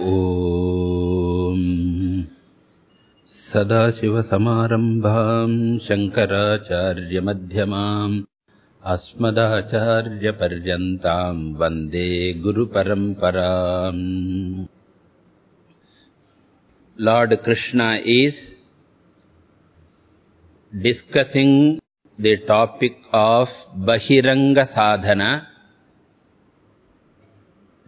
ॐ सदाशिवसमारम्भाम् शङ्कराचार्यमध्यमाम् अस्मदाचार्यपर्यन्ताम् वन्दे गुरुपरम्पराम्। Krishna is discussing the topic of Bahiranga Sadhana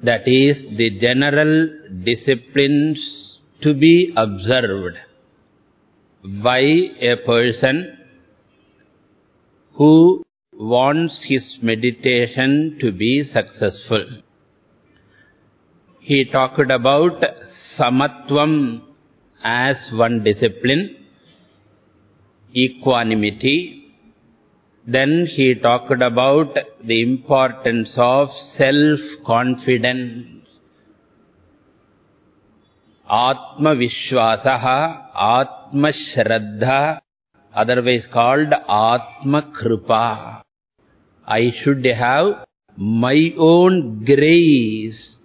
that is the general disciplines to be observed by a person who wants his meditation to be successful. He talked about samatvam as one discipline, equanimity. Then he talked about the importance of self-confidence. Atma Vishwasaha, Atma Shraddha, otherwise called Atma Kripa. I should have my own grace.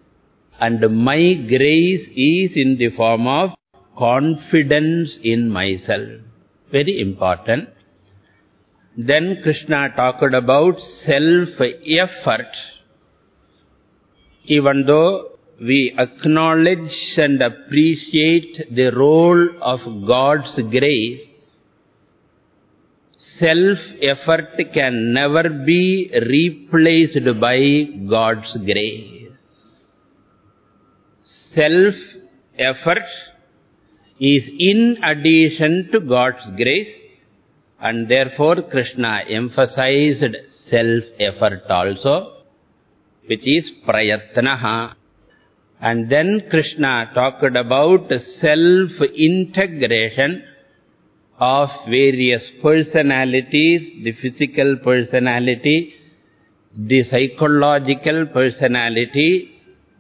And my grace is in the form of confidence in myself. Very important. Then Krishna talked about self-effort. Even though we acknowledge and appreciate the role of God's grace, self-effort can never be replaced by God's grace. Self-effort is in addition to God's grace and therefore Krishna emphasized self-effort also, which is prayatnaha. And then Krishna talked about self-integration of various personalities, the physical personality, the psychological personality,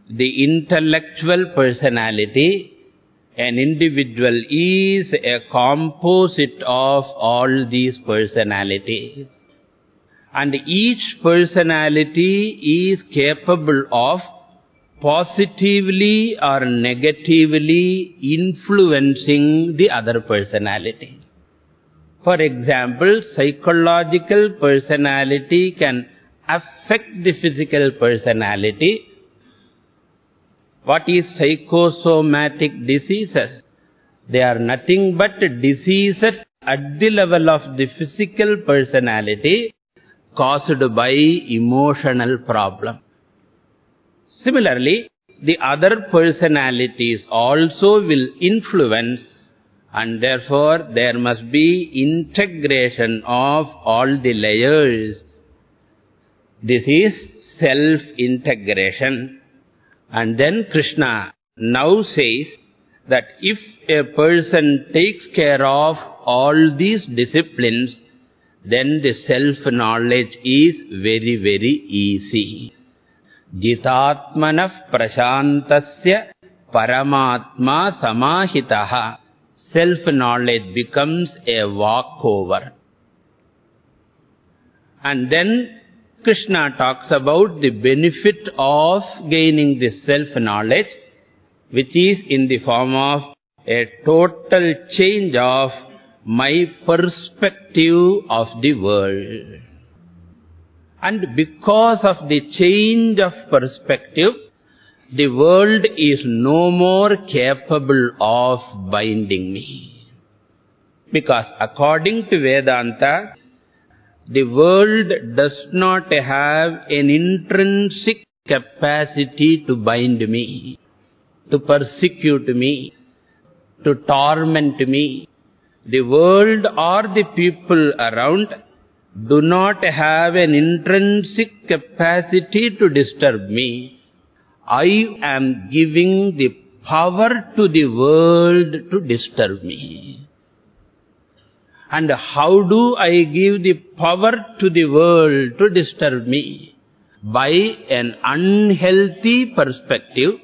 the intellectual personality. An individual is a composite of all these personalities. And each personality is capable of positively or negatively influencing the other personality. For example, psychological personality can affect the physical personality. What is psychosomatic diseases? They are nothing but diseases at the level of the physical personality caused by emotional problem. Similarly, the other personalities also will influence and therefore there must be integration of all the layers. This is self-integration. And then Krishna now says that if a person takes care of all these disciplines, then the self-knowledge is very, very easy. Jitatmanah prashantasya paramatma samahitaha. Self-knowledge becomes a walkover. And then Krishna talks about the benefit of gaining this self-knowledge, which is in the form of a total change of my perspective of the world. And because of the change of perspective, the world is no more capable of binding me. Because according to Vedanta, the world does not have an intrinsic capacity to bind me, to persecute me, to torment me. The world or the people around do not have an intrinsic capacity to disturb me. I am giving the power to the world to disturb me. And how do I give the power to the world to disturb me? By an unhealthy perspective,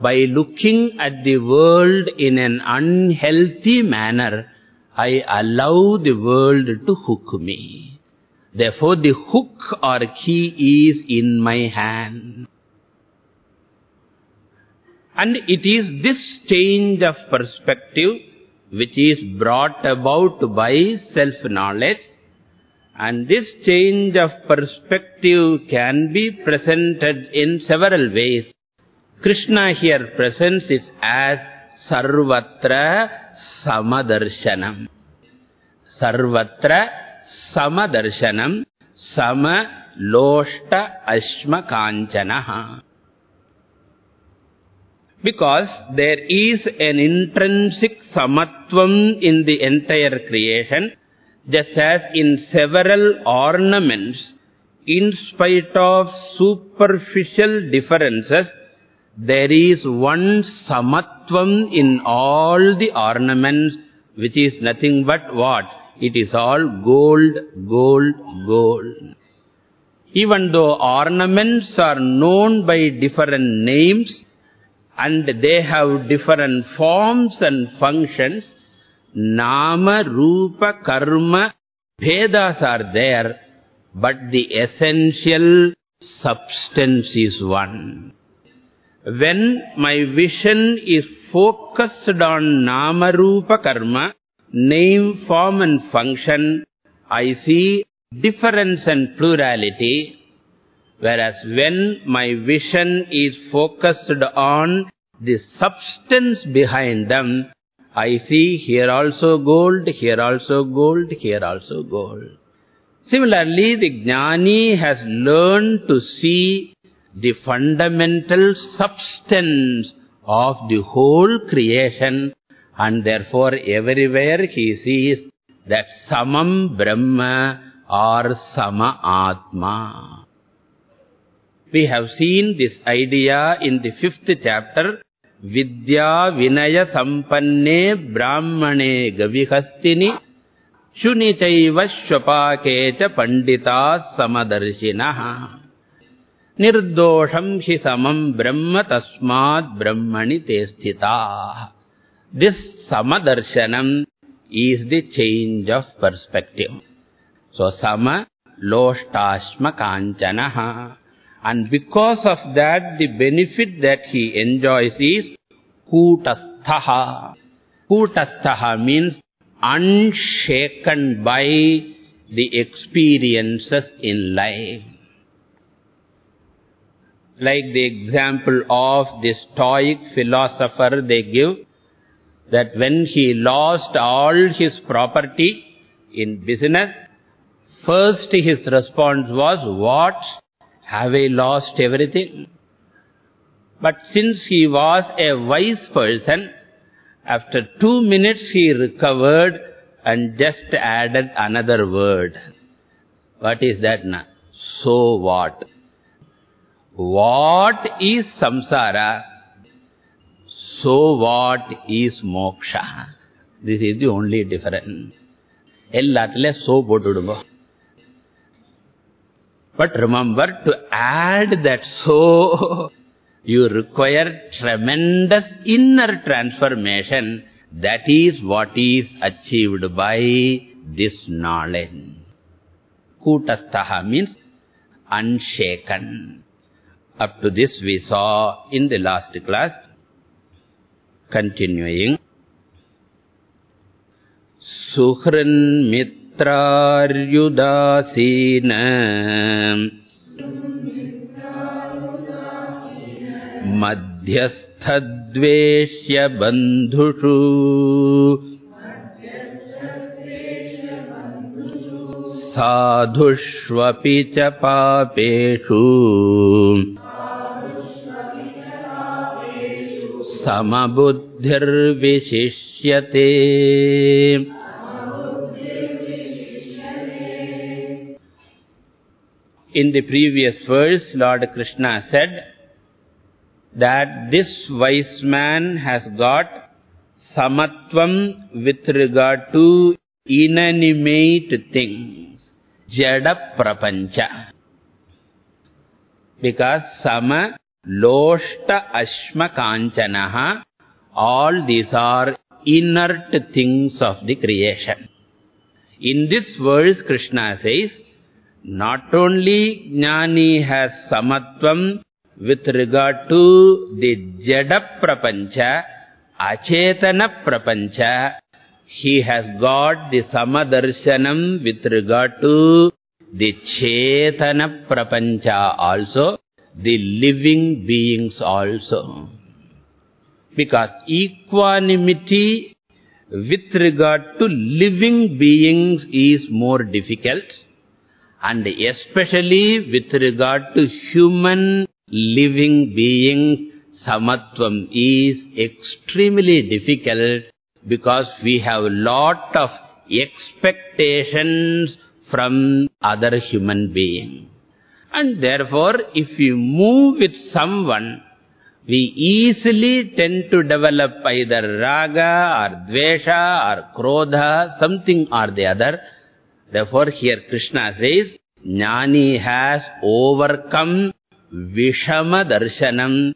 by looking at the world in an unhealthy manner, I allow the world to hook me. Therefore, the hook or key is in my hand. And it is this change of perspective which is brought about by self-knowledge. And this change of perspective can be presented in several ways. Krishna here presents it as Sarvatra Samadarshanam. Sarvatra Samadarshanam Sama Loshta Ashma Kanchanaha. Because there is an intrinsic samatvam in the entire creation, just as in several ornaments, in spite of superficial differences, there is one samatvam in all the ornaments, which is nothing but what? It is all gold, gold, gold. Even though ornaments are known by different names, and they have different forms and functions, Nama, Rupa, Karma, bhedas are there, but the essential substance is one. When my vision is focused on Nama, Rupa, Karma, name, form and function, I see difference and plurality. Whereas when my vision is focused on the substance behind them, I see here also gold, here also gold, here also gold. Similarly, the Jnani has learned to see the fundamental substance of the whole creation and therefore everywhere he sees that Samam Brahma or Sama Atma. We have seen this idea in the fifth chapter, Vidya Vinaya Sampanne Brahmane Gavihastini Shunichaiva Shvapakecha Pandita Samadarshinaha. Nirdosham hi samam brahma tasmad brahmani te This samadarshanam is the change of perspective. So, sama loshtashma kanchanaha. And because of that, the benefit that he enjoys is kutasthaha. Kutasthaha means unshaken by the experiences in life. Like the example of the Stoic philosopher they give, that when he lost all his property in business, first his response was, what? Have I lost everything? But since he was a wise person, after two minutes he recovered and just added another word. What is that now? So what? What is samsara? So what is moksha? This is the only difference. Ellathile so potudungo. But remember to add that so, you require tremendous inner transformation. That is what is achieved by this knowledge. Kutastaha means unshaken. Up to this we saw in the last class. Continuing. Suhran मित्रार्युदासीन। मध्यस्थद्वेष्य बन्धुषु। साधुष्वपि च पापेषु। समबुद्धिर्विशिष्यते In the previous verse, Lord Krishna said that this wise man has got samatvam with regard to inanimate things, jada prapancha. Because sama, loshta, ashma, kanchanaha, all these are inert things of the creation. In this verse, Krishna says, not only Jnani has samatvam with regard to the Jada Prapancha, Achetana Prapancha, he has got the Samadarshanam with regard to the Chetana Prapancha also, the living beings also. Because equanimity with regard to living beings is more difficult and especially with regard to human living beings, samatvam is extremely difficult because we have lot of expectations from other human beings. And therefore, if we move with someone, we easily tend to develop either raga or dvesha or krodha, something or the other. Therefore, here Krishna says, Jnani has overcome Vishama Darshanam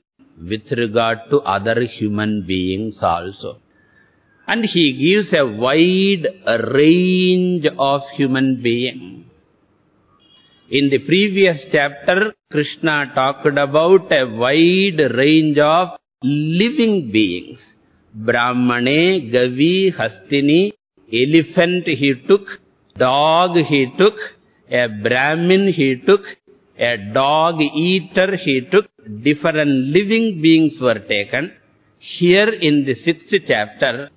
with regard to other human beings also. And he gives a wide range of human beings. In the previous chapter, Krishna talked about a wide range of living beings. Brahmane, Gavi, Hastini, elephant he took, dog he took, a Brahmin he took, a dog eater he took, different living beings were taken. Here in the sixth chapter,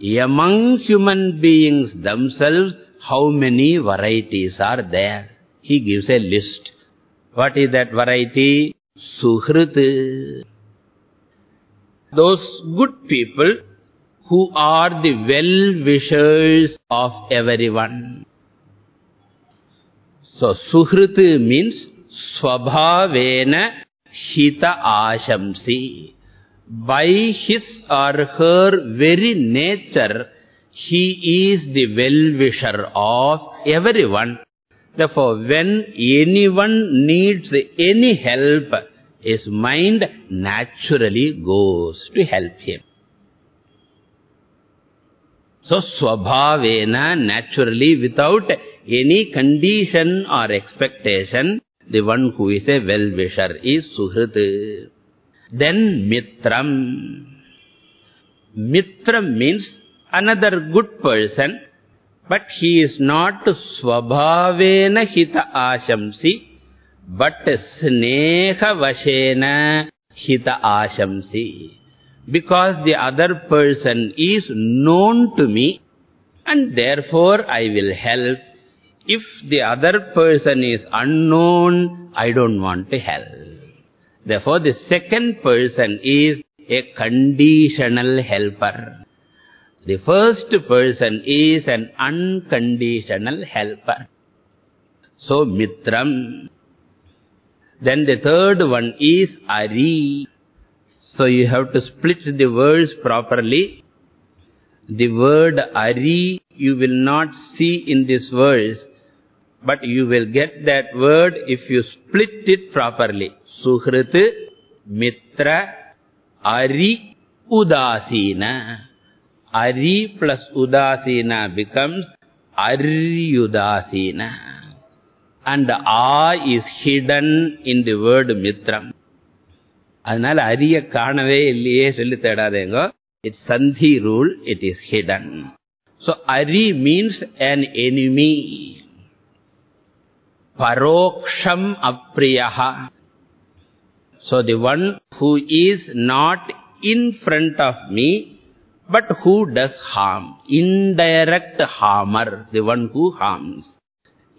among human beings themselves, how many varieties are there? He gives a list. What is that variety? Suhrit. Those good people who are the well-wishers of everyone. So, Suhrit means Swabhavena Hita Ashamsi by his or her very nature, he is the well-wisher of everyone. Therefore, when anyone needs any help, his mind naturally goes to help him. So, swabhavena, naturally, without any condition or expectation, the one who is a well-wisher is Suhrit. Then Mitram. Mitram means another good person, but he is not Swabhavena Hita Ashamsi, but Sneha Vashena Hita Ashamsi. Because the other person is known to me, and therefore I will help. If the other person is unknown, I don't want to help. Therefore, the second person is a conditional helper. The first person is an unconditional helper. So, Mitram. Then the third one is Ari. So, you have to split the words properly. The word Ari you will not see in this verse but you will get that word if you split it properly. Suhrit, Mitra, Ari, Udasina. Ari plus Udasina becomes Aryudasina. And A is hidden in the word Mitram. அதனால அரிய காணவே இல்லையே சொல்லி தேடாதேங்க It's Sandhi rule, it is hidden. So, Ari means an enemy. Paroksham apriyaha. So the one who is not in front of me, but who does harm, indirect harmer, the one who harms,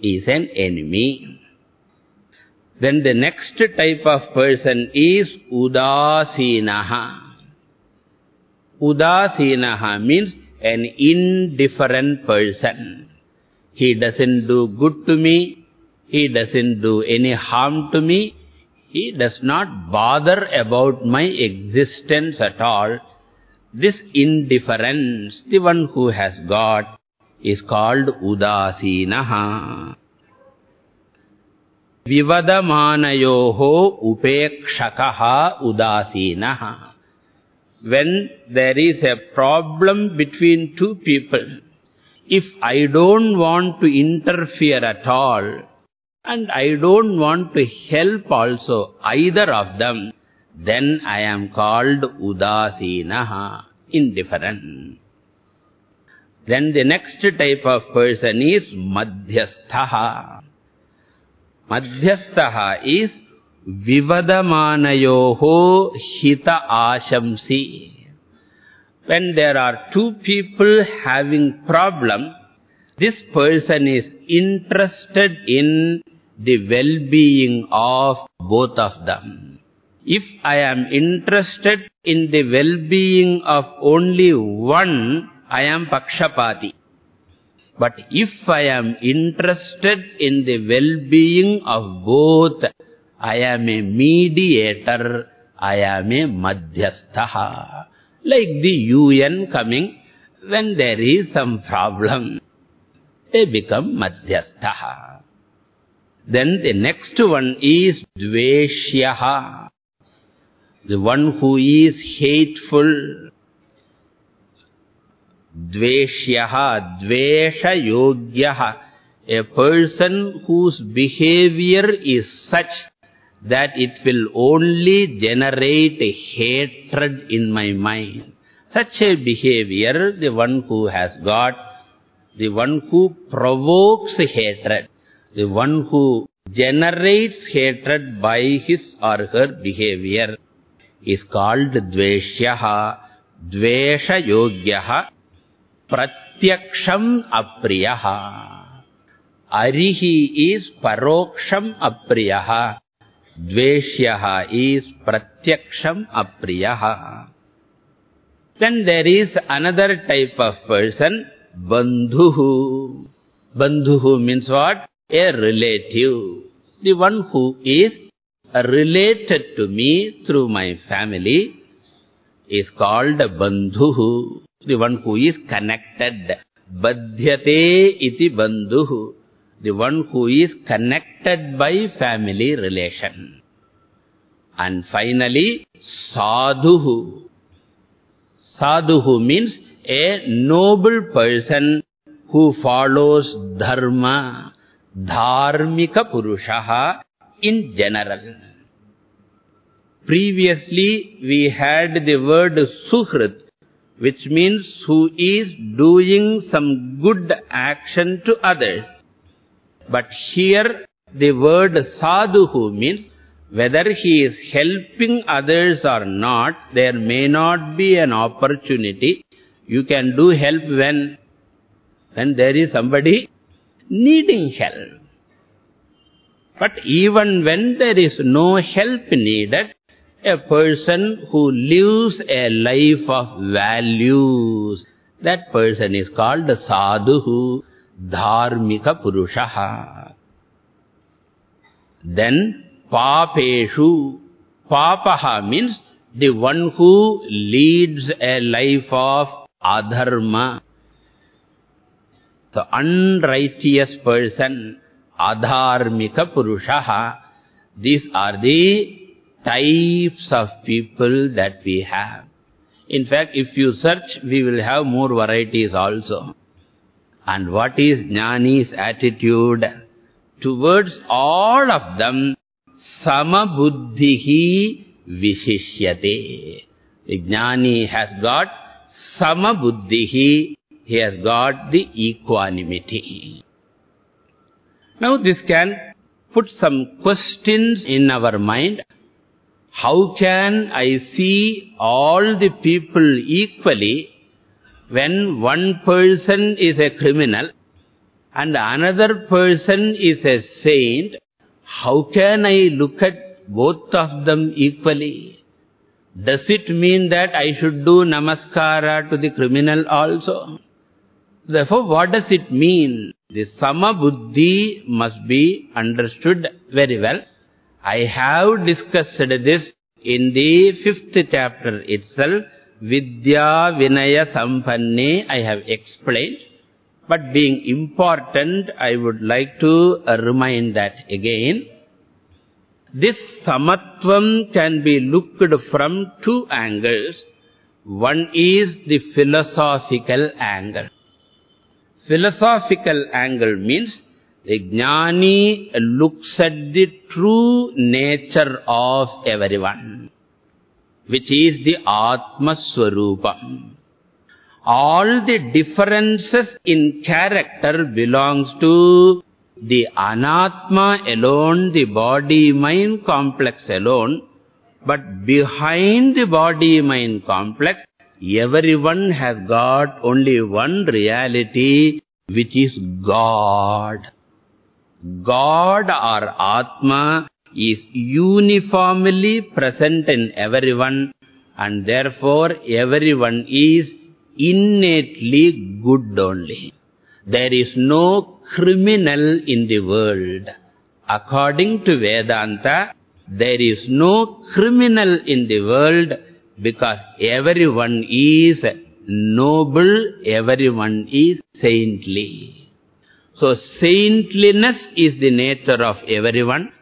is an enemy. Then the next type of person is udasinaha. Udasinaha means an indifferent person. He doesn't do good to me, he doesn't do any harm to me. He does not bother about my existence at all. This indifference, the one who has got, is called Udasinaha. Vivadamanayoho upekshakaha udasinaha. When there is a problem between two people, if I don't want to interfere at all, and I don't want to help also either of them, then I am called udasinaha, indifferent. Then the next type of person is madhyasthaha. Madhyasthaha is vivadamanayoho hita ashamsi. When there are two people having problem, this person is interested in the well-being of both of them. If I am interested in the well-being of only one, I am pakshapati. But if I am interested in the well-being of both, I am a mediator, I am a madhyastha. Like the UN coming, when there is some problem, they become madhyastha. Then the next one is dveshyaha, the one who is hateful. Dveshyaha, dvesha yogyaha, a person whose behavior is such that it will only generate hatred in my mind. Such a behavior, the one who has got, the one who provokes hatred, the one who generates hatred by his or her behavior is called dveshyaha, dvesha yogyaha, pratyaksham apriyaha. Arihi is paroksham apriyaha. Dveshyaha is pratyaksham apriyaha. Then there is another type of person, bandhuhu. Bandhuhu means what? A relative. The one who is related to me through my family is called bandhuhu. The one who is connected. Badhyate iti the one who is connected by family relation. And finally, sadhu. Sadhuhu means a noble person who follows dharma, dharmika purushaha in general. Previously, we had the word suhrit, which means who is doing some good action to others. But here the word sadhuhu means whether he is helping others or not, there may not be an opportunity. You can do help when, when there is somebody needing help. But even when there is no help needed, a person who lives a life of values, that person is called sadhuhu dharmika purushaha. Then papeshu. Papaha means the one who leads a life of adharma. The unrighteous person, adharmika purushaha. These are the types of people that we have. In fact, if you search, we will have more varieties also. And what is Jnani's attitude? Towards all of them, samabuddhihi vishishyate. Jnani has got samabuddhihi, he has got the equanimity. Now this can put some questions in our mind. How can I see all the people equally when one person is a criminal and another person is a saint, how can I look at both of them equally? Does it mean that I should do namaskara to the criminal also? Therefore, what does it mean? The sama buddhi must be understood very well. I have discussed this in the fifth chapter itself, Vidya Vinaya Sampanne, I have explained. But being important, I would like to remind that again. This samatvam can be looked from two angles. One is the philosophical angle. Philosophical angle means The Jnani looks at the true nature of everyone, which is the Atma Swarupam. All the differences in character belongs to the Anatma alone, the body-mind complex alone. But behind the body-mind complex, everyone has got only one reality, which is God. God or Atma is uniformly present in everyone and therefore everyone is innately good only. There is no criminal in the world. According to Vedanta, there is no criminal in the world because everyone is noble, everyone is saintly. So saintliness is the nature of everyone.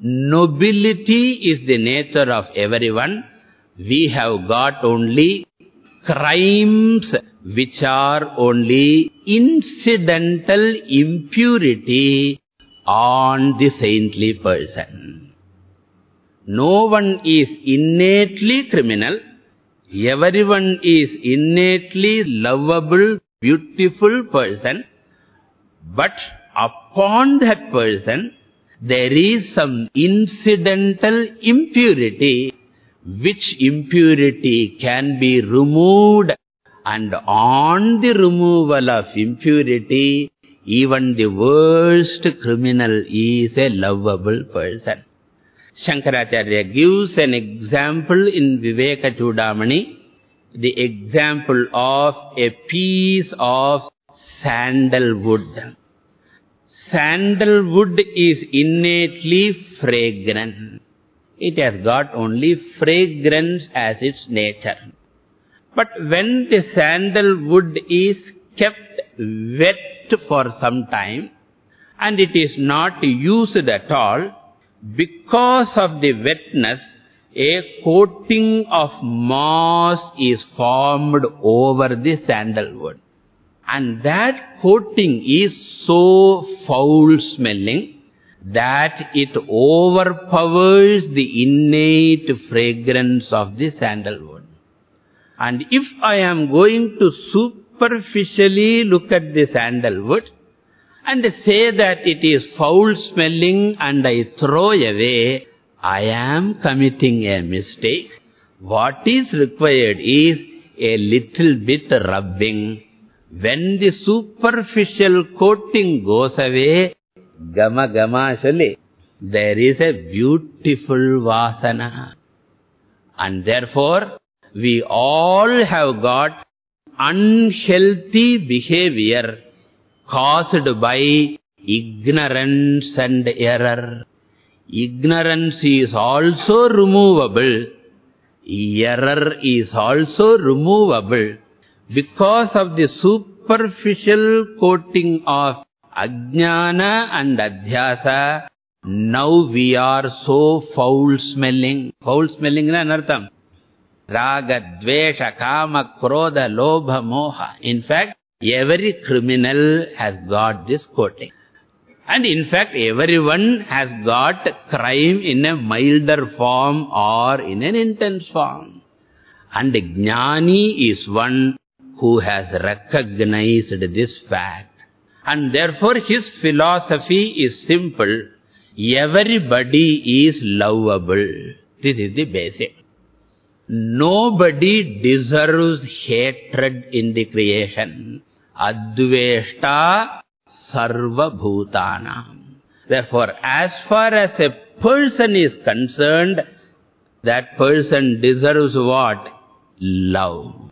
Nobility is the nature of everyone. We have got only crimes which are only incidental impurity on the saintly person. No one is innately criminal. Everyone is innately lovable, beautiful person. But upon that person, there is some incidental impurity, which impurity can be removed. And on the removal of impurity, even the worst criminal is a lovable person. Shankaracharya gives an example in Viveka Chudamani, the example of a piece of sandalwood. Sandalwood is innately fragrant. It has got only fragrance as its nature. But when the sandalwood is kept wet for some time, and it is not used at all, because of the wetness, a coating of moss is formed over the sandalwood. And that coating is so foul-smelling that it overpowers the innate fragrance of the sandalwood. And if I am going to superficially look at the sandalwood and say that it is foul-smelling and I throw away, I am committing a mistake. What is required is a little bit rubbing when the superficial coating goes away, gama gama shali, there is a beautiful vasana. And therefore, we all have got unhealthy behavior caused by ignorance and error. Ignorance is also removable. Error is also removable because of the superficial coating of ajnana and adhyasa, now we are so foul-smelling. Foul-smelling is anartham. Raga, dvesha, kama, krodha, lobha, moha. In fact, every criminal has got this coating. And in fact, everyone has got crime in a milder form or in an intense form. And jnani is one who has recognized this fact. And therefore his philosophy is simple. Everybody is lovable. This is the basic. Nobody deserves hatred in the creation. Adveshta sarva bhutana. Therefore, as far as a person is concerned, that person deserves what? Love.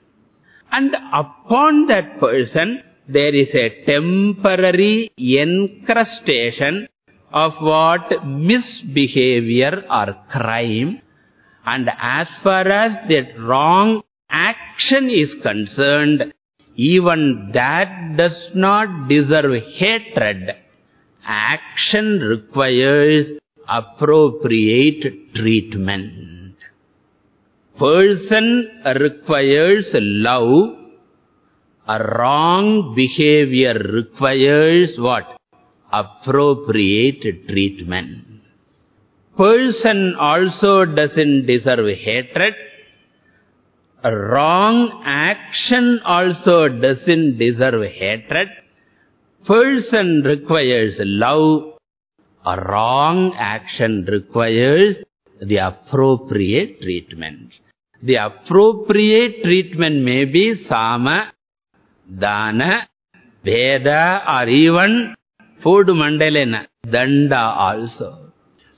And upon that person, there is a temporary encrustation of what misbehavior or crime. And as far as that wrong action is concerned, even that does not deserve hatred. Action requires appropriate treatment person requires love, a wrong behavior requires what? appropriate treatment. Person also doesn't deserve hatred. A wrong action also doesn't deserve hatred. Person requires love. A wrong action requires the appropriate treatment. The appropriate treatment may be sama, dana, bheda or even food mandalena, danda also.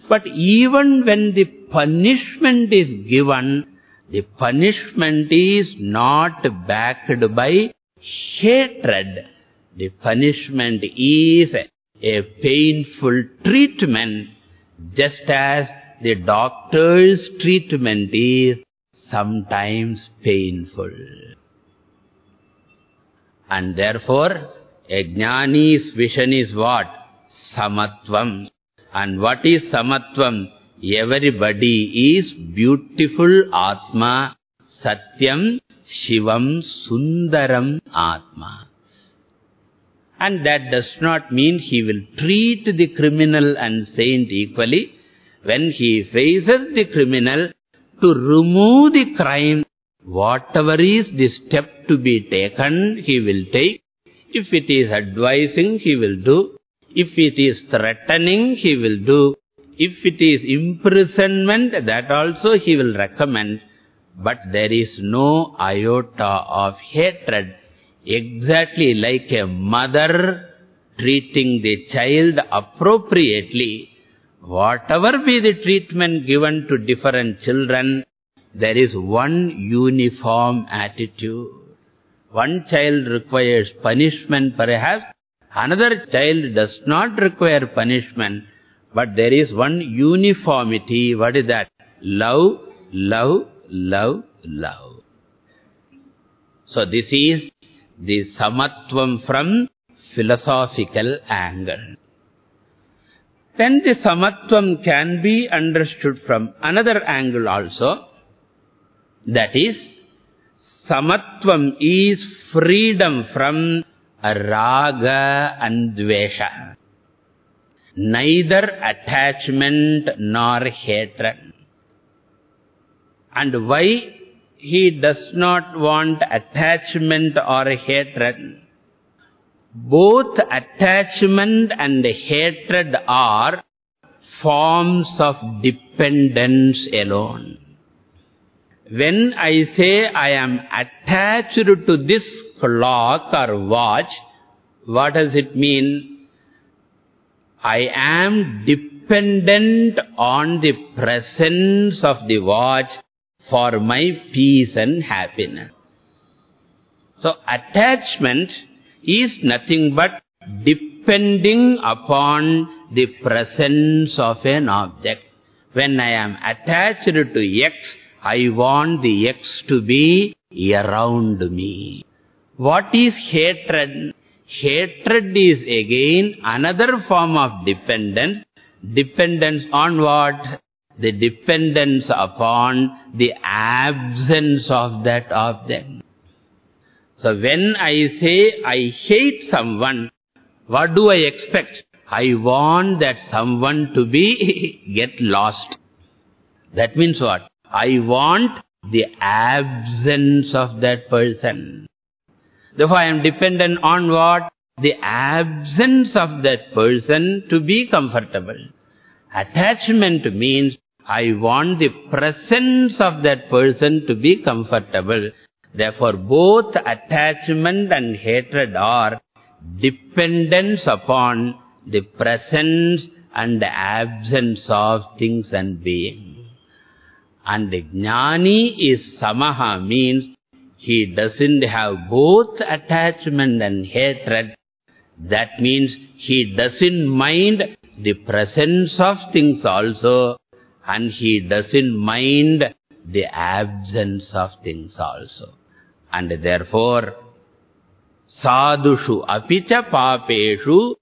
But even when the punishment is given, the punishment is not backed by hatred. The punishment is a painful treatment, just as the doctor's treatment is sometimes painful. And therefore, a jnani's vision is what? Samatvam. And what is samatvam? Everybody is beautiful Atma, Satyam, Shivam, Sundaram Atma. And that does not mean he will treat the criminal and saint equally. When he faces the criminal, to remove the crime, whatever is the step to be taken, he will take. If it is advising, he will do. If it is threatening, he will do. If it is imprisonment, that also he will recommend. But there is no iota of hatred. Exactly like a mother treating the child appropriately, whatever be the treatment given to different children, there is one uniform attitude. One child requires punishment perhaps, Another child does not require punishment, but there is one uniformity. What is that? Love, love, love, love. So this is the samatvam from philosophical angle. Then the samatvam can be understood from another angle also. That is, samatvam is freedom from raga and dvesha. Neither attachment nor hatred. And why he does not want attachment or hatred? Both attachment and hatred are forms of dependence alone. When I say I am attached to this clock or watch, what does it mean? I am dependent on the presence of the watch for my peace and happiness. So attachment is nothing but depending upon the presence of an object. When I am attached to X, I want the X to be around me. What is hatred? Hatred is again another form of dependence. Dependence on what? The dependence upon the absence of that object. So when I say I hate someone, what do I expect? I want that someone to be get lost. That means what? I want the absence of that person. Therefore, I am dependent on what? The absence of that person to be comfortable. Attachment means I want the presence of that person to be comfortable. Therefore, both attachment and hatred are dependence upon the presence and the absence of things and beings. And the jnani is samaha means he doesn't have both attachment and hatred. That means he doesn't mind the presence of things also and he doesn't mind the absence of things also. And therefore, sadhushu apicha papeshu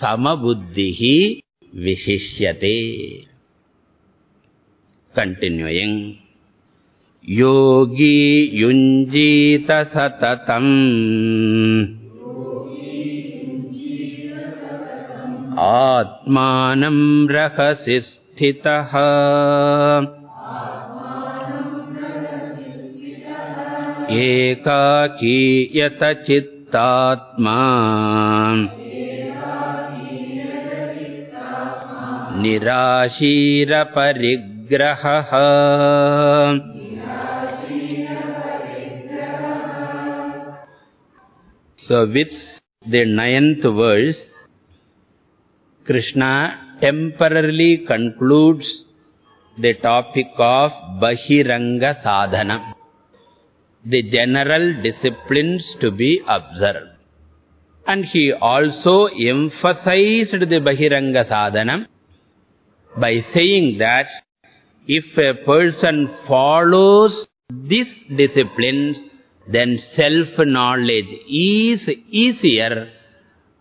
samabuddhihi vishishyate. Continuing. Yogi yunjita satatam आत्मानं रहसि स्थितः एकाकीयत चित्तात्मा निराशीरपरिग्रहः। So with the ninth verse, Krishna temporarily concludes the topic of Bahiranga Sadhana, the general disciplines to be observed. And he also emphasized the Bahiranga Sadhana by saying that if a person follows these disciplines, then self-knowledge is easier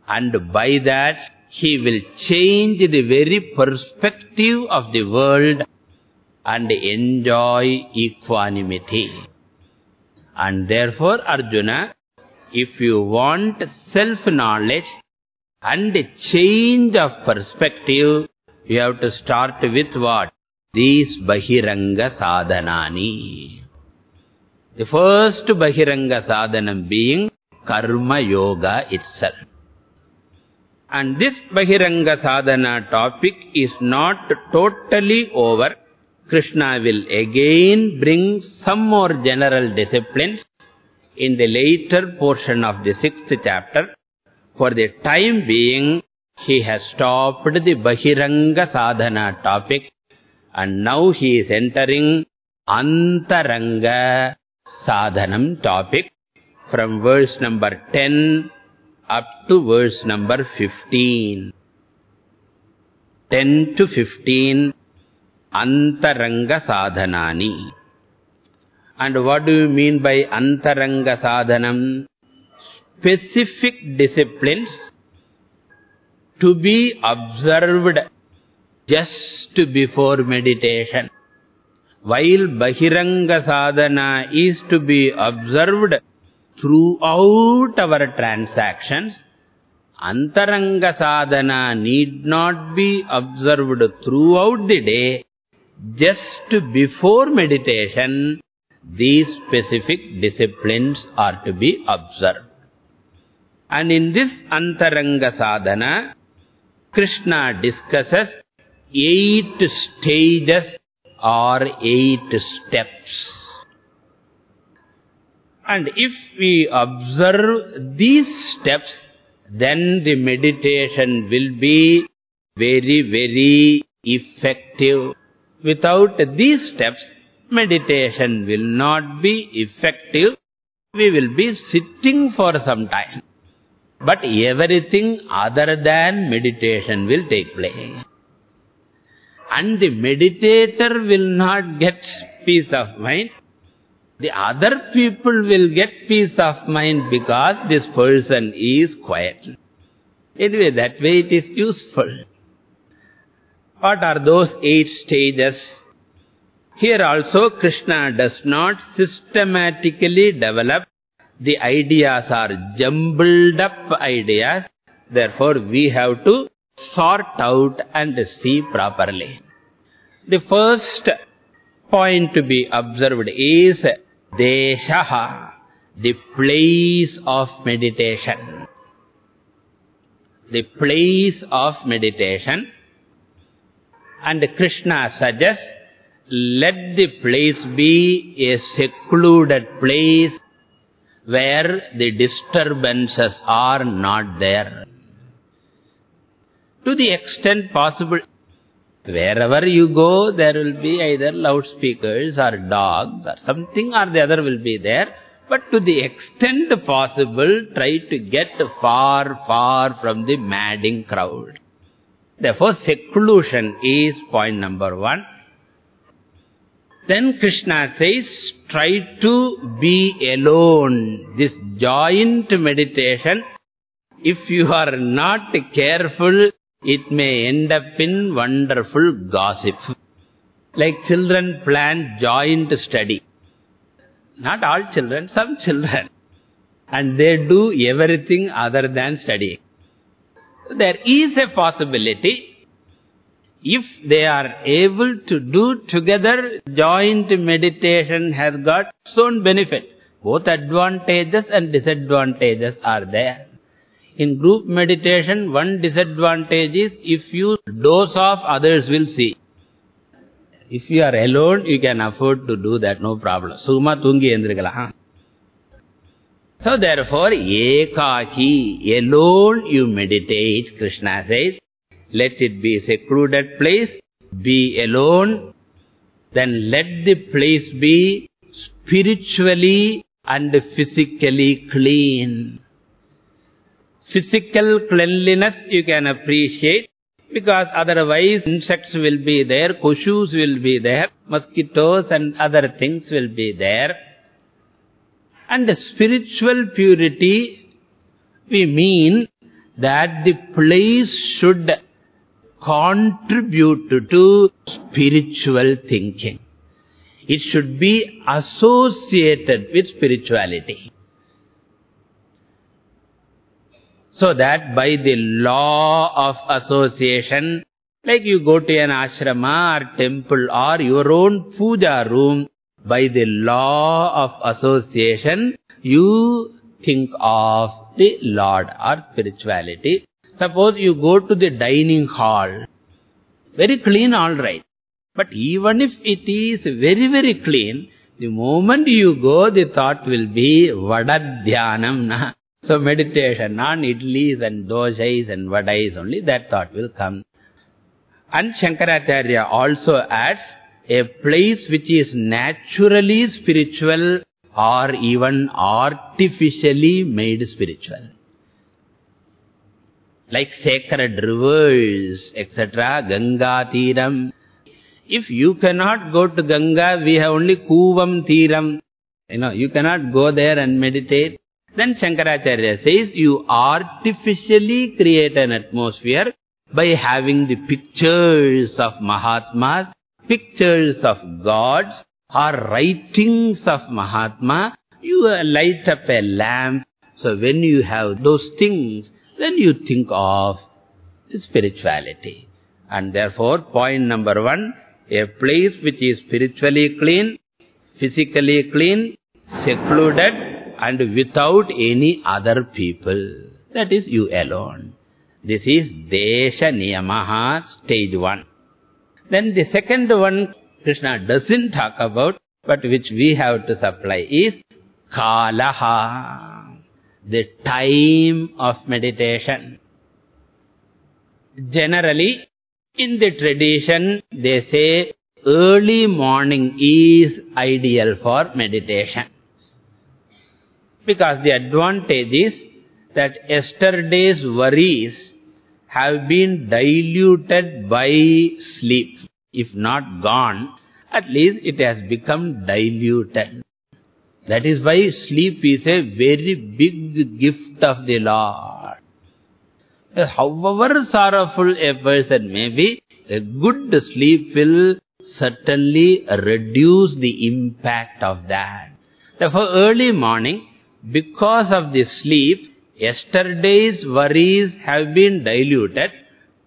and by that he will change the very perspective of the world and enjoy equanimity. And therefore, Arjuna, if you want self-knowledge and change of perspective, you have to start with what? These Bahiranga Sadhanani. The first Bahiranga Sadhanam being Karma Yoga itself. And this Bahiranga Sadhana topic is not totally over. Krishna will again bring some more general disciplines in the later portion of the sixth chapter. For the time being, he has stopped the Bahiranga Sadhana topic and now he is entering Antaranga Sadhanam topic from verse number 10 up to verse number 15. 10 to 15 Antaranga Sadhanani. And what do you mean by Antaranga Sadhanam? Specific disciplines to be observed just before meditation. While Bahiranga Sadhana is to be observed throughout our transactions, Antaranga Sadhana need not be observed throughout the day. Just before meditation, these specific disciplines are to be observed. And in this Antaranga Sadhana, Krishna discusses eight stages or eight steps. And if we observe these steps, then the meditation will be very, very effective. Without these steps, meditation will not be effective. We will be sitting for some time. But everything other than meditation will take place. And the meditator will not get peace of mind. The other people will get peace of mind because this person is quiet. Anyway, that way it is useful. What are those eight stages? Here also Krishna does not systematically develop the ideas are jumbled up ideas. Therefore, we have to sort out and see properly. The first point to be observed is Deshaha, the place of meditation. The place of meditation. And Krishna suggests, let the place be a secluded place where the disturbances are not there. To the extent possible, wherever you go, there will be either loudspeakers or dogs or something or the other will be there. But to the extent possible, try to get far, far from the madding crowd. Therefore, seclusion is point number one. Then Krishna says, try to be alone. This joint meditation, if you are not careful, it may end up in wonderful gossip. Like children plan joint study. Not all children, some children. And they do everything other than studying. There is a possibility if they are able to do together, joint meditation has got its own benefit. Both advantages and disadvantages are there. In group meditation, one disadvantage is if you doze off, others will see. If you are alone, you can afford to do that, no problem. Suma tungi endrikala. So therefore, ekaki, alone you meditate, Krishna says. Let it be a secluded place, be alone. Then let the place be spiritually and physically clean. Physical cleanliness you can appreciate because otherwise insects will be there, koshus will be there, mosquitoes and other things will be there. And the spiritual purity, we mean that the place should contribute to spiritual thinking. It should be associated with spirituality. So that by the law of association, like you go to an ashrama or temple or your own puja room, by the law of association, you think of the Lord or spirituality. Suppose you go to the dining hall. Very clean, all right. But even if it is very, very clean, the moment you go, the thought will be vadadhyanam. na. So meditation, non idlis and doshais and vadais only, that thought will come. And Shankaracharya also adds, a place which is naturally spiritual or even artificially made spiritual like sacred rivers, etc., Ganga Tiram. If you cannot go to Ganga, we have only Kuvam Tiram. You know, you cannot go there and meditate. Then Shankaracharya says, you artificially create an atmosphere by having the pictures of Mahatmas, pictures of gods, or writings of Mahatma. You light up a lamp. So when you have those things, then you think of spirituality. And therefore, point number one, a place which is spiritually clean, physically clean, secluded, and without any other people. That is you alone. This is Desha Niyamaha, stage one. Then the second one, Krishna doesn't talk about, but which we have to supply is Kalaha the time of meditation. Generally, in the tradition, they say early morning is ideal for meditation. Because the advantage is that yesterday's worries have been diluted by sleep. If not gone, at least it has become diluted. That is why sleep is a very big gift of the Lord. However sorrowful a person may be, a good sleep will certainly reduce the impact of that. Therefore, early morning, because of the sleep, yesterday's worries have been diluted.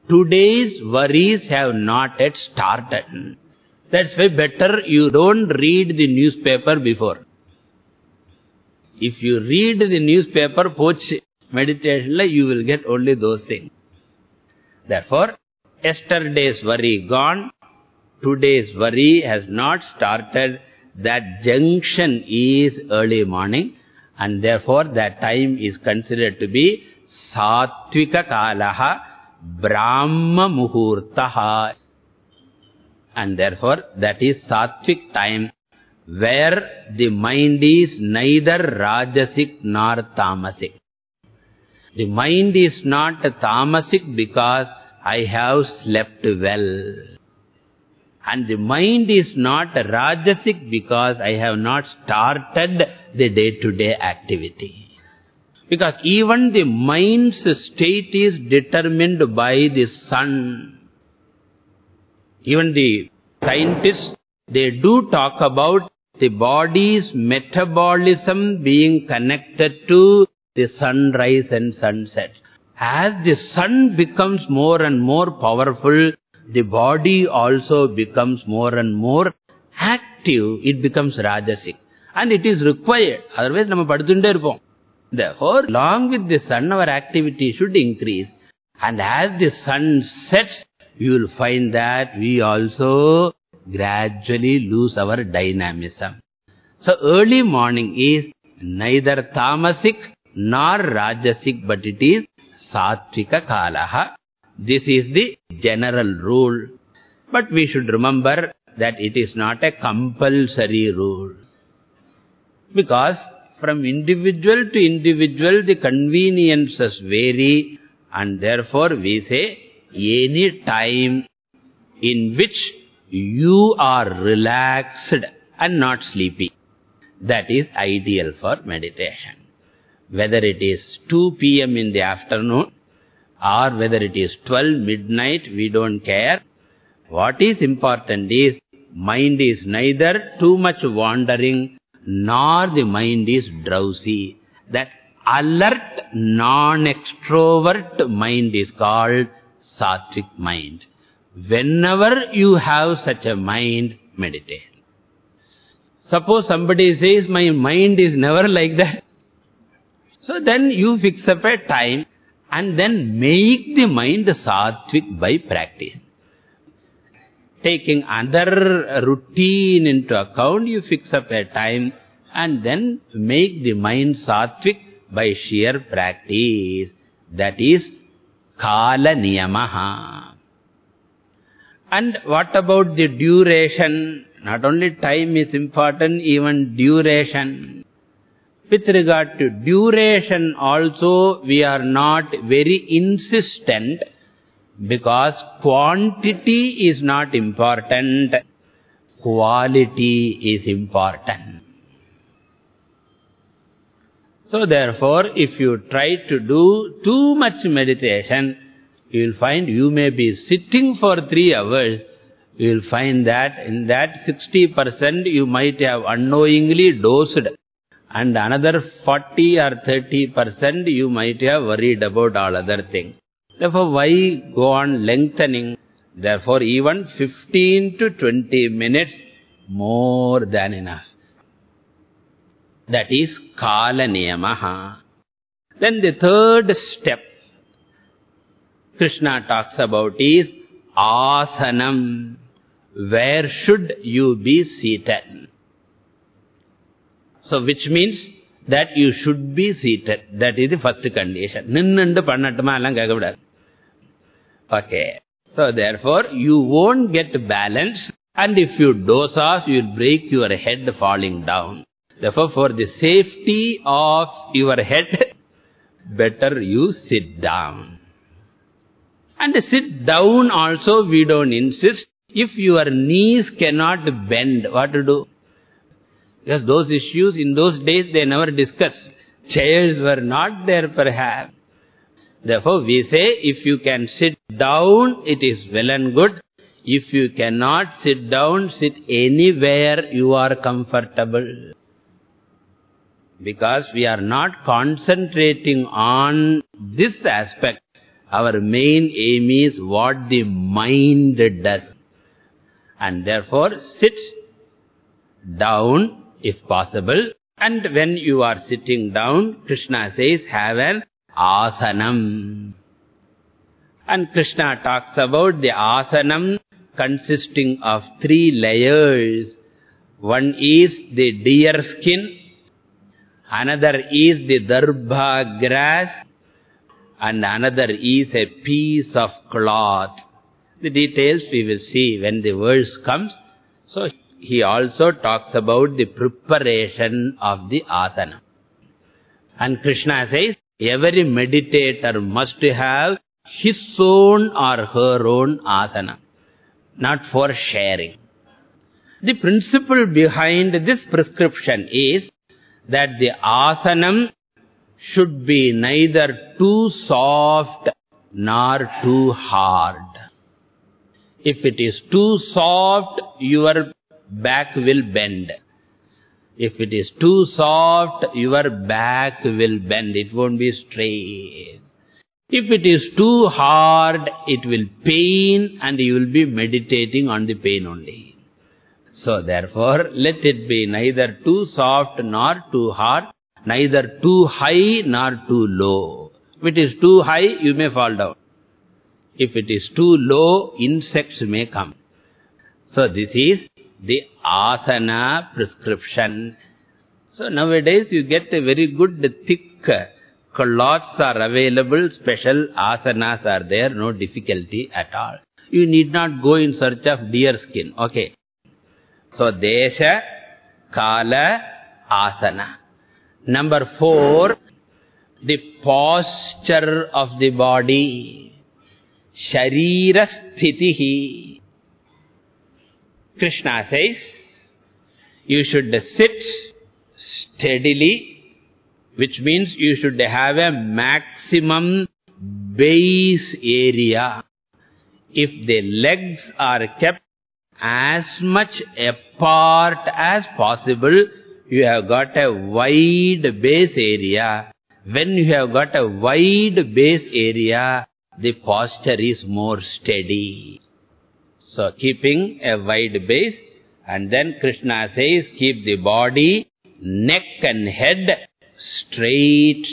Today's worries have not yet started. That's why better you don't read the newspaper before. If you read the newspaper, poach meditation, you will get only those things. Therefore, yesterday's worry gone, today's worry has not started. That junction is early morning and therefore that time is considered to be Satvika Kalaha Brahma Muhurtaha. And therefore that is Satvik time where the mind is neither rajasic nor tamasic. The mind is not tamasic because I have slept well. And the mind is not rajasic because I have not started the day-to-day -day activity. Because even the mind's state is determined by the sun. Even the scientists, they do talk about the body's metabolism being connected to the sunrise and sunset. as the sun becomes more and more powerful, the body also becomes more and more active. It becomes rajasic. And it is required. Otherwise, we will Therefore, along with the sun, our activity should increase. And as the sun sets, you will find that we also gradually lose our dynamism. So, early morning is neither tamasic nor rajasic, but it is satvika kalaha. This is the general rule. But we should remember that it is not a compulsory rule. Because from individual to individual, the conveniences vary and therefore we say any time in which you are relaxed and not sleepy. That is ideal for meditation. Whether it is 2 p.m. in the afternoon or whether it is 12 midnight, we don't care. What is important is mind is neither too much wandering nor the mind is drowsy. That alert, non-extrovert mind is called sattvic mind. Whenever you have such a mind, meditate. Suppose somebody says, my mind is never like that. So then you fix up a time and then make the mind sattvic by practice taking other routine into account, you fix up a time and then make the mind sattvic by sheer practice. That is kala niyamaha. And what about the duration? Not only time is important, even duration. With regard to duration also, we are not very insistent because quantity is not important, quality is important. So therefore, if you try to do too much meditation, you will find you may be sitting for three hours, you will find that in that 60% you might have unknowingly dosed and another 40 or 30% you might have worried about all other things. Therefore, why go on lengthening? Therefore, even 15 to 20 minutes, more than enough. That is Kala Niyamaha. Then the third step Krishna talks about is Asanam. Where should you be seated? So, which means that you should be seated. That is the first condition. Ninnandu pannatuma allam kekavudar. Okay. So therefore, you won't get balance. And if you doze off, you will break your head falling down. Therefore, for the safety of your head, better you sit down. And sit down also, we don't insist. If your knees cannot bend, what to do? Because those issues, in those days, they never discussed. Chairs were not there perhaps. Therefore, we say, if you can sit down, it is well and good. If you cannot sit down, sit anywhere you are comfortable. Because we are not concentrating on this aspect. Our main aim is what the mind does. And therefore, sit down if possible. And when you are sitting down, Krishna says, have an asanam. And Krishna talks about the asanam consisting of three layers. One is the deer skin, another is the darbha grass, and another is a piece of cloth. The details we will see when the verse comes. So, he also talks about the preparation of the asana. And Krishna says, every meditator must have his own or her own asana, not for sharing. The principle behind this prescription is that the asanam should be neither too soft nor too hard. If it is too soft, your back will bend. If it is too soft, your back will bend. It won't be straight. If it is too hard, it will pain and you will be meditating on the pain only. So therefore, let it be neither too soft nor too hard, neither too high nor too low. If it is too high, you may fall down. If it is too low, insects may come. So this is the asana prescription. So nowadays you get a very good thick cloths are available, special asanas are there, no difficulty at all. You need not go in search of deer skin. Okay. So desha, kala, asana. Number four, the posture of the body. Sharira sthitihi. Krishna says, you should sit steadily, which means you should have a maximum base area. If the legs are kept as much apart as possible, you have got a wide base area. When you have got a wide base area, the posture is more steady. So, keeping a wide base, and then Krishna says, keep the body, neck and head straight,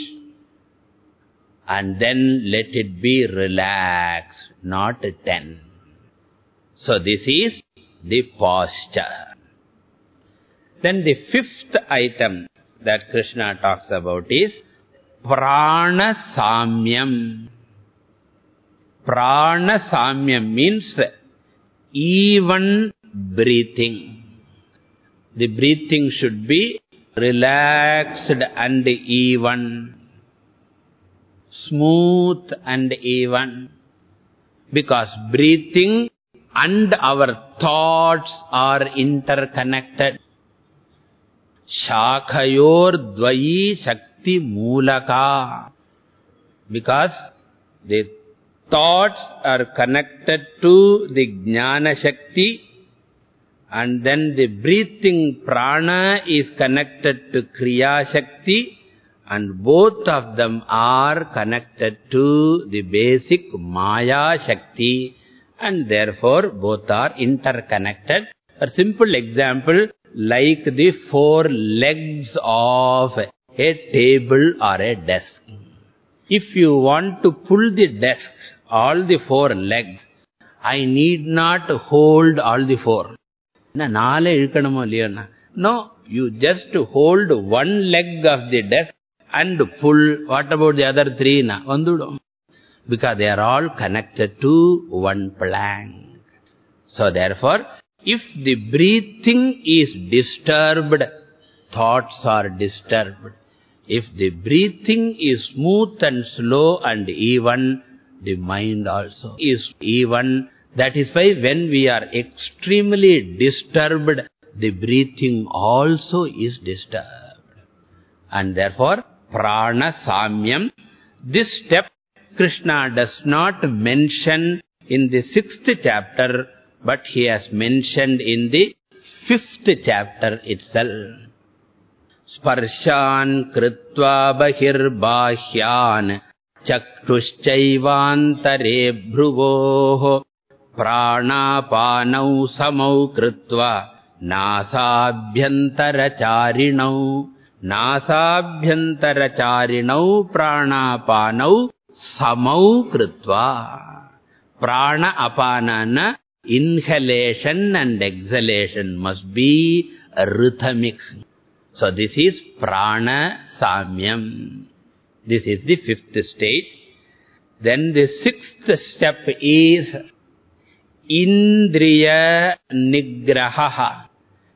and then let it be relaxed, not tense. So, this is the posture. Then the fifth item that Krishna talks about is Prana Samyam. Prana Samyam means even breathing. The breathing should be relaxed and even, smooth and even. Because breathing and our thoughts are interconnected. Shakhayor dvayi shakti mulaka. Because the thoughts are connected to the jnana shakti and then the breathing prana is connected to kriya shakti and both of them are connected to the basic maya shakti and therefore both are interconnected. A simple example, like the four legs of a table or a desk. If you want to pull the desk, all the four legs, I need not hold all the four. No, you just hold one leg of the desk and pull. What about the other three? Because they are all connected to one plank. So therefore, if the breathing is disturbed, thoughts are disturbed. If the breathing is smooth and slow and even, the mind also is even. That is why when we are extremely disturbed, the breathing also is disturbed. And therefore, prana samyam, this step Krishna does not mention in the sixth chapter, but he has mentioned in the fifth chapter itself. Sparshan kritva bahir bahyan चक्षुश्चैवान्तरे भ्रुवोः प्राणापानौ समौ कृत्वा नासाभ्यन्तरचारिणौ नासाभ्यन्तरचारिणौ प्राणापानौ samau kritva. Prana apanana, inhalation and exhalation must be rhythmic. So this is prana samyam. This is the fifth stage. Then the sixth step is indriya nigraha,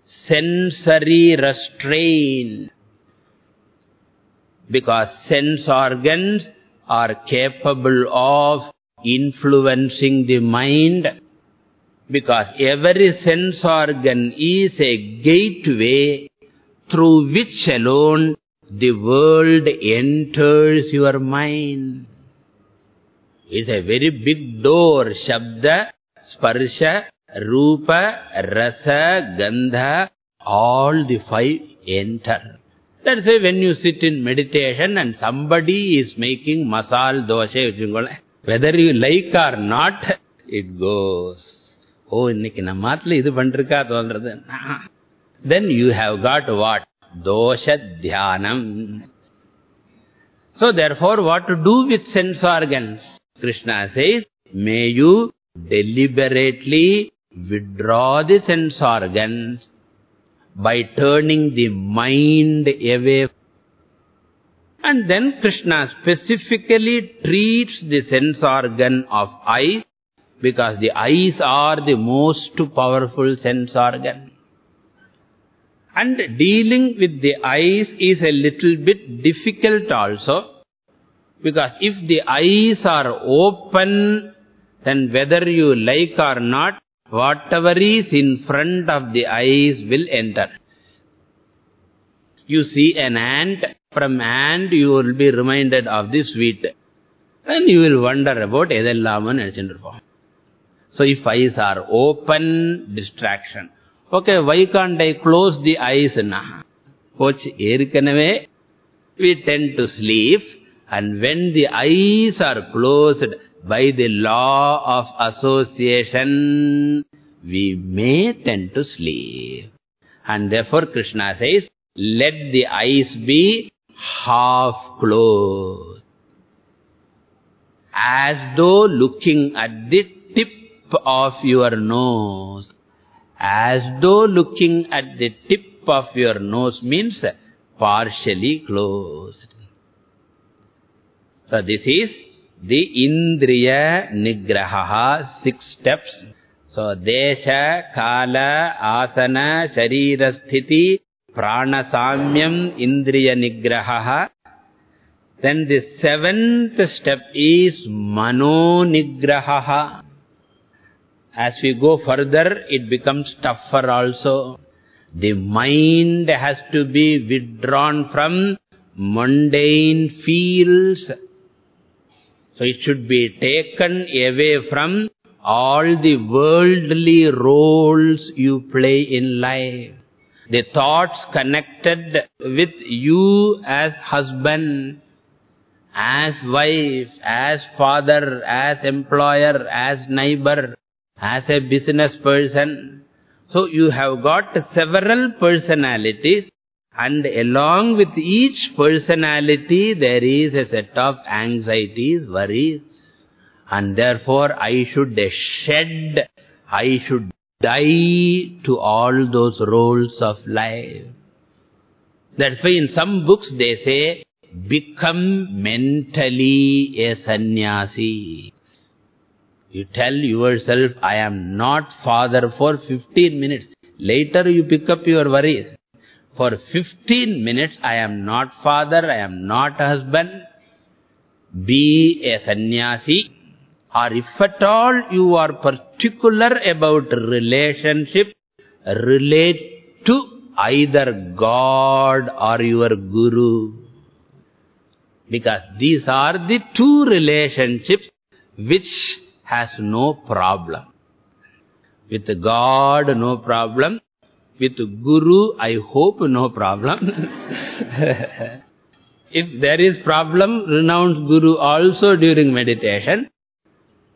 sensory restraint. Because sense organs are capable of influencing the mind. Because every sense organ is a gateway through which alone the world enters your mind. It's a very big door. Shabda, Sparsha, Rupa, Rasa, Gandha, all the five enter. That is why when you sit in meditation and somebody is making masal dosha, whether you like or not, it goes. Oh, inniki nammatla idu pandrukka thondrathu. Then you have got what? Dosha dhyanam. So therefore, what to do with sense organs? Krishna says, may you deliberately withdraw the sense organs by turning the mind away. And then Krishna specifically treats the sense organ of eyes because the eyes are the most powerful sense organ. And dealing with the eyes is a little bit difficult also. Because if the eyes are open, then whether you like or not, whatever is in front of the eyes will enter. You see an ant, from ant you will be reminded of the sweet. And you will wonder about edellaman edichindrupom. So if eyes are open, distraction. Okay, why can't I close the eyes? Na? Coach, we tend to sleep. And when the eyes are closed by the law of association, we may tend to sleep. And therefore Krishna says, let the eyes be half closed. As though looking at the tip of your nose. As though looking at the tip of your nose means partially closed. So this is the six steps. So Desha, Kala, Asana, Sharira Sthiti, Prana Samyam, Indriya Nigraha. Then the seventh step is Mano Nigraha. As we go further, it becomes tougher also. The mind has to be withdrawn from mundane fields. So it should be taken away from all the worldly roles you play in life. The thoughts connected with you as husband, as wife, as father, as employer, as neighbor, as a business person. So you have got several personalities and along with each personality there is a set of anxieties, worries. And therefore I should shed, I should die to all those roles of life. That's why in some books they say, become mentally a sannyasi. You tell yourself, I am not father for 15 minutes. Later you pick up your worries. For 15 minutes, I am not father, I am not husband. Be a sannyasi. Or if at all you are particular about relationship, relate to either God or your Guru. Because these are the two relationships which has no problem. With God, no problem. With Guru, I hope no problem. if there is problem, renounce Guru also during meditation.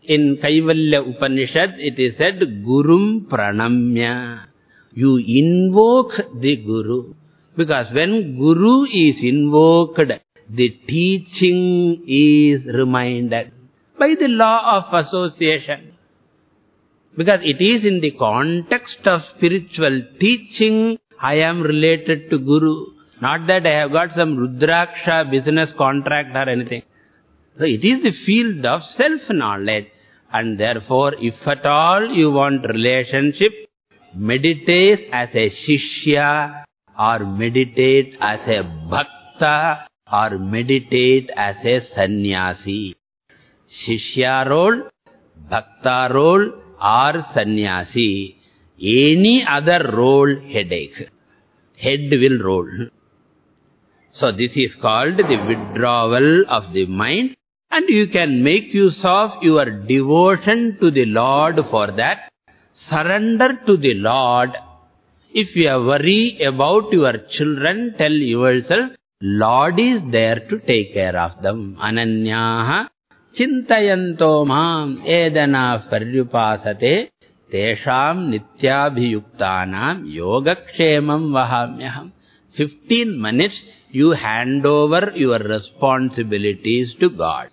In Kaivalya Upanishad, it is said, Gurum Pranamya. You invoke the Guru. Because when Guru is invoked, the teaching is reminded by the law of association. Because it is in the context of spiritual teaching, I am related to Guru. Not that I have got some Rudraksha business contract or anything. So it is the field of self-knowledge. And therefore, if at all you want relationship, meditate as a Shishya or meditate as a Bhakta or meditate as a Sannyasi. Shishya role, Bhakta role or sannyasi. Any other role, headache. Head will roll. So this is called the withdrawal of the mind. And you can make use of your devotion to the Lord for that. Surrender to the Lord. If you are worried about your children, tell yourself, Lord is there to take care of them. Ananyaha yogakshemam vahamyaham. 15 minutes you hand over your responsibilities to God.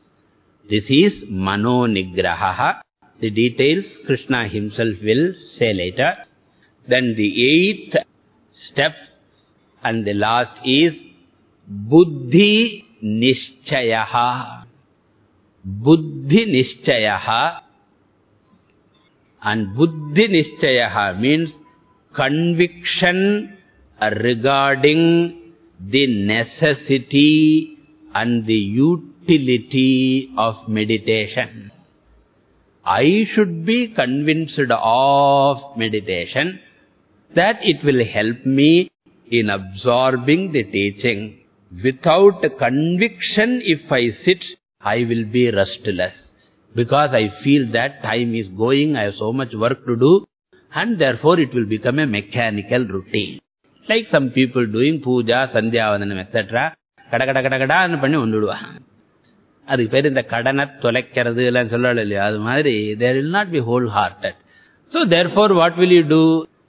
This is Mano Nigraha. The details Krishna himself will say later. Then the eighth step and the last is Buddhi Nishchayaha. Buddhi Nishchayaha. And Buddhi Nishchayaha means conviction regarding the necessity and the utility of meditation. I should be convinced of meditation that it will help me in absorbing the teaching. Without conviction, if I sit, I will be restless. Because I feel that time is going, I have so much work to do, and therefore it will become a mechanical routine. Like some people doing puja, sandhyavandanam, etc. Kada kada kada kada anu panni unduduva. அதுக்கு பேர் இந்த கடனை தொலைக்கிறது எல்லாம் சொல்லல இல்லையா அது மாதிரி there will not be wholehearted. So therefore what will you do?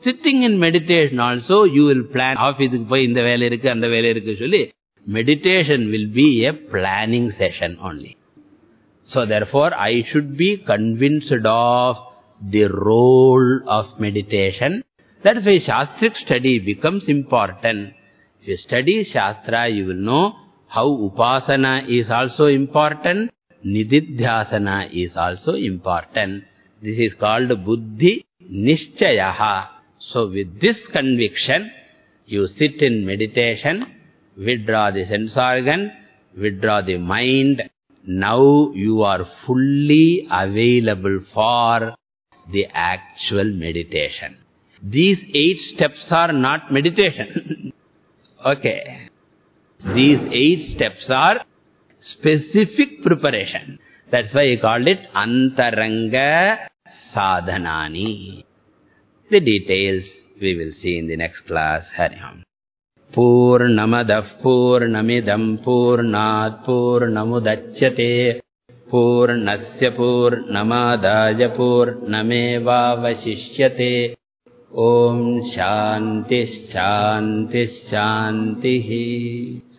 Sitting in meditation also you will plan ஆபீஸுக்கு போய் இந்த வேலை இருக்கு அந்த வேலை இருக்கு சொல்லி meditation will be a planning session only. So therefore I should be convinced of the role of meditation. That is why Shastric study becomes important. If you study Shastra, you will know how Upasana is also important, Nididhyasana is also important. This is called Buddhi Nishchayaha. So with this conviction, you sit in meditation, withdraw the sense organ, withdraw the mind. Now you are fully available for the actual meditation. These eight steps are not meditation. okay. These eight steps are specific preparation. That's why he called it Antaranga Sadhanani. The details we will see in the next class. Hari पूर्णमदः पूर्णमिदम् पूर्णात् पूर्णमुदच्यते। पूर्णस्य पूर्णमादाय पूर्णमेवावशिष्यते। ॐ शान्तिश्चान्तिश्शान्तिः